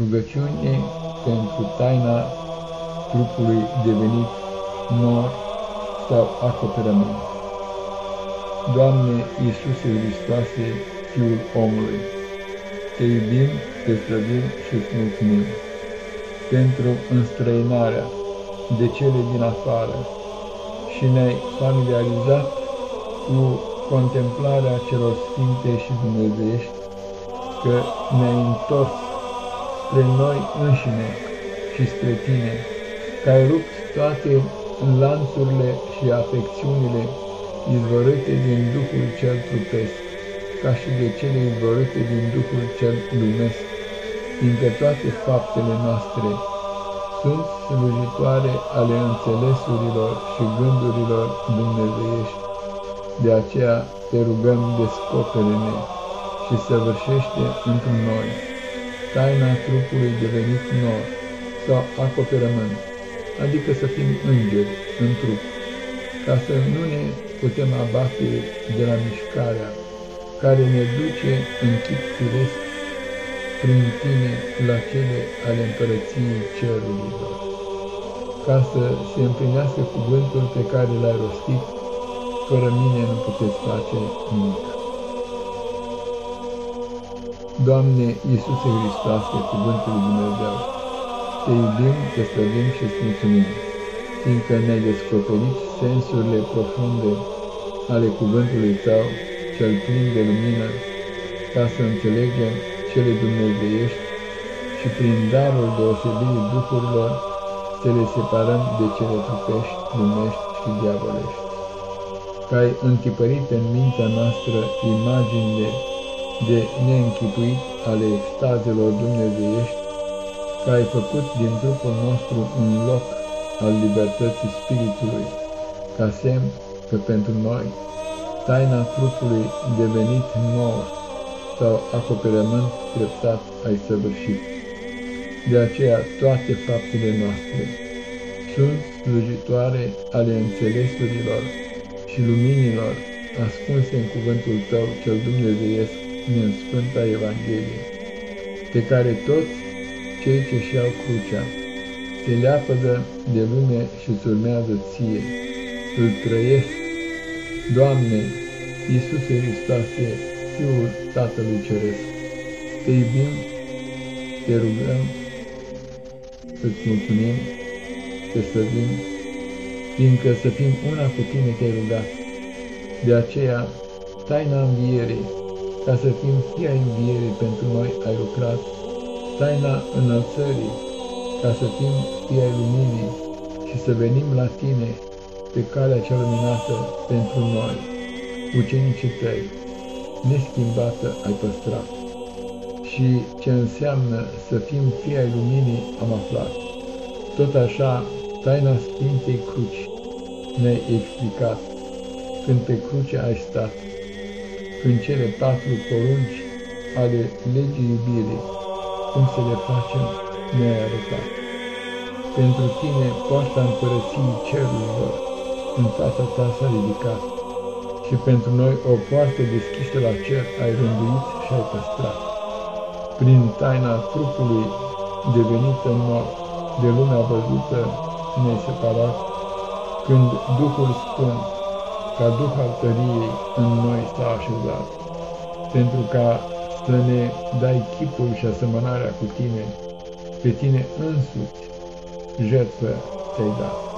Rugăciune pentru taina trupului devenit nor sau acoperământ. Doamne Iisuse Hristoase, Fiul omului, Te iubim, Te slăvim și îți mulțumim pentru înstrăinarea de cele din afară și ne-ai familiarizat cu contemplarea celor sfinte și dumnezeiești, că ne-ai întors spre noi înșine și spre Tine, că ai rupt toate lanțurile și afecțiunile izvorâte din Duhul cel trupesc, ca și de cele izvorâte din Duhul cel lumesc, fiindcă toate faptele noastre sunt slujitoare ale înțelesurilor și gândurilor dumnezeiești. De aceea te rugăm, descopere-ne și săvârșește într noi taina trupului devenit nor sau acoperământ, adică să fim îngeri în trup, ca să nu ne putem abate de la mișcarea care ne duce în chip firesc prin tine la cele ale împărăției cerurilor, ca să se împlinească cuvântul pe care l-ai rostit, fără mine nu puteți face nimic. Doamne Iisuse Hristoase, Cuvântul Lui Dumnezeu, Te iubim, Te slăbim și îți mulțumim, fiindcă ne-ai descoperit sensurile profunde ale Cuvântului Tău, cel plin de lumină, ca să înțelegem cele dumnezeiești și prin darul deosebirii duhurilor să le separăm de cele trupești, lumești și diavolești. Că ai întipărit în mintea noastră imaginile de neînchipuit ale extazelor dumnezeiești, că ai făcut din trupul nostru un loc al libertății spiritului, ca semn că pentru noi taina trupului devenit nou sau acoperământ treptat ai săvârșit. De aceea toate faptele noastre sunt slujitoare ale înțelesurilor și luminilor ascunse în cuvântul Tău cel dumnezeiesc în Sfânta Evanghelie, pe care toți cei ce-și iau crucea se leapădă de lume și îți urmează ție, îl trăiesc. Doamne, Iisuse Hristoase, Fiul Tatălui Ceresc, te iubim, te rugăm, îți mulțumim, te slăvim, fiindcă să fim una cu tine te-ai rugat. De aceea, taina învierii, ca să fim fii ai învierii pentru noi ai lucrat, taina înălțării, ca să fim fii ai luminii și să venim la tine pe calea cea luminată pentru noi, ucenicii tăi neschimbată ai păstrat. Și ce înseamnă să fim fii ai luminii am aflat. Tot așa, taina Sfintei Cruci ne-ai explicat când pe cruce ai stat, când cele patru porunci ale legii iubirii, cum să le facem, ne-ai arătat. Pentru tine poarta împărăției cerurilor în fața ta s-a ridicat și pentru noi o poartă deschisă la cer ai rânduit și ai păstrat. Prin taina trupului devenită mort, de lumea văzută ne separat, când Duhul Sfânt, ca Duh al tăriei, în noi s-a așezat, pentru ca să ne dai chipul și asemănarea cu tine, pe tine însuți, jertfă ți-ai dat.